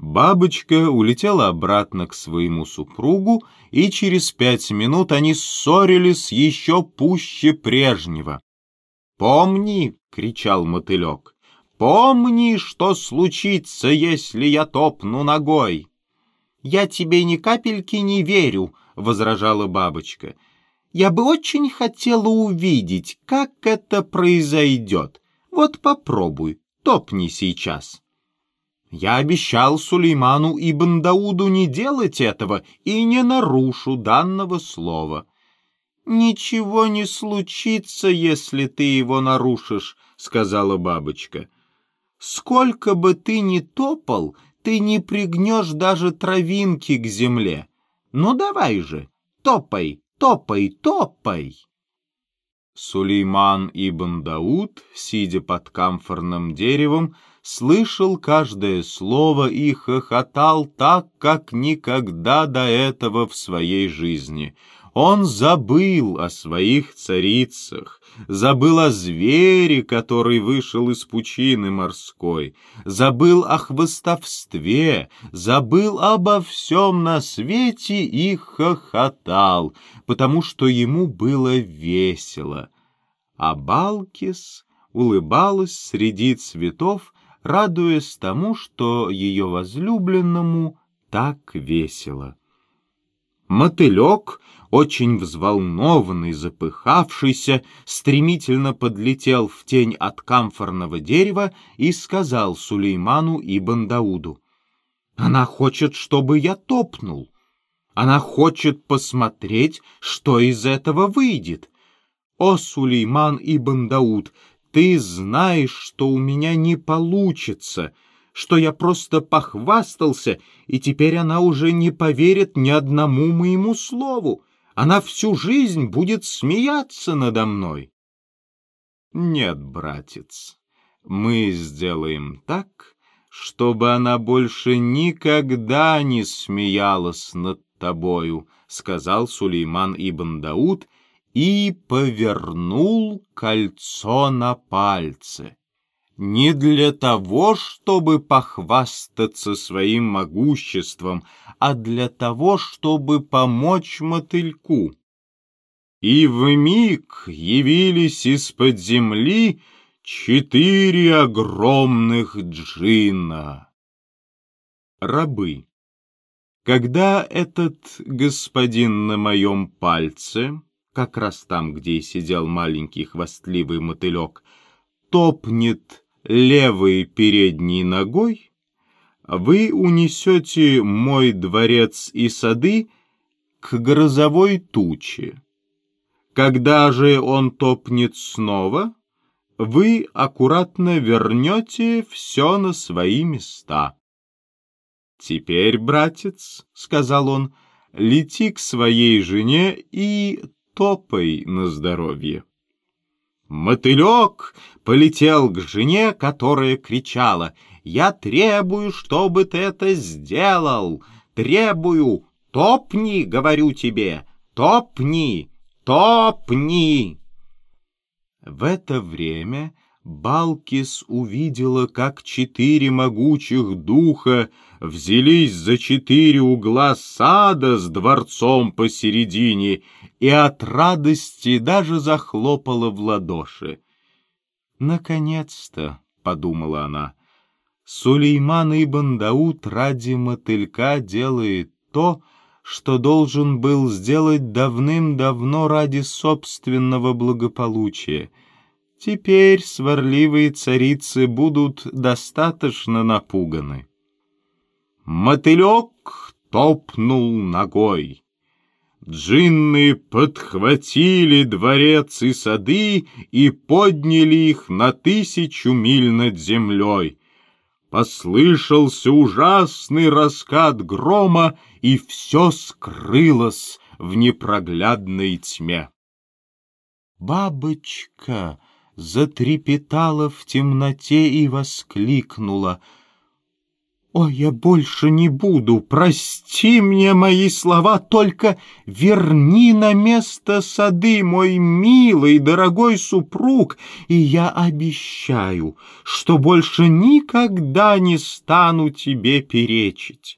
Бабочка улетела обратно к своему супругу, и через пять минут они ссорились еще пуще прежнего. «Помни!» — кричал мотылек. «Помни, что случится, если я топну ногой!» «Я тебе ни капельки не верю», — возражала бабочка. «Я бы очень хотела увидеть, как это произойдет. Вот попробуй, топни сейчас». Я обещал Сулейману и Бандауду не делать этого и не нарушу данного слова. «Ничего не случится, если ты его нарушишь», — сказала бабочка. «Сколько бы ты ни топал, ты не пригнешь даже травинки к земле. Ну давай же, топай, топай, топай!» Сулейман ибн Дауд, сидя под камфорным деревом, слышал каждое слово и хохотал так, как никогда до этого в своей жизни — он забыл о своих царицах, забыл о звере, который вышел из пучины морской, забыл о хвостовстве, забыл обо всем на свете и хохотал, потому что ему было весело. А Балкис улыбалась среди цветов, радуясь тому, что ее возлюбленному так весело. Мотылек, очень взволнованный, запыхавшийся, стремительно подлетел в тень от камфорного дерева и сказал Сулейману и Бандауду. «Она хочет, чтобы я топнул. Она хочет посмотреть, что из этого выйдет. О, Сулейман и Бандауд, ты знаешь, что у меня не получится» что я просто похвастался, и теперь она уже не поверит ни одному моему слову. Она всю жизнь будет смеяться надо мной. Нет, братец, мы сделаем так, чтобы она больше никогда не смеялась над тобою, сказал Сулейман ибн Дауд и повернул кольцо на пальце не для того, чтобы похвастаться своим могуществом, а для того, чтобы помочь мотыльку. И в миг явились из-под земли четыре огромных джинна. Рабы. Когда этот господин на моем пальце, как раз там, где и сидел маленький хвастливый мотылек, топнет левой передней ногой, вы унесете мой дворец и сады к грозовой туче. Когда же он топнет снова, вы аккуратно вернете все на свои места. «Теперь, братец», — сказал он, — «лети к своей жене и топай на здоровье». Мотылек полетел к жене, которая кричала «Я требую, чтобы ты это сделал! Требую! Топни, говорю тебе! Топни! Топни!» В это время Балкис увидела, как четыре могучих духа взялись за четыре угла сада с дворцом посередине и от радости даже захлопала в ладоши. «Наконец-то», — подумала она, — «Сулейман ибн Дауд ради мотылька делает то, что должен был сделать давным-давно ради собственного благополучия — Теперь сварливые царицы будут достаточно напуганы. Мотылек топнул ногой. Джинны подхватили дворец и сады и подняли их на тысячу миль над землей. Послышался ужасный раскат грома, и все скрылось в непроглядной тьме. «Бабочка!» затрепетала в темноте и воскликнула. Ой, я больше не буду, прости мне мои слова, только верни на место сады, мой милый, дорогой супруг, и я обещаю, что больше никогда не стану тебе перечить.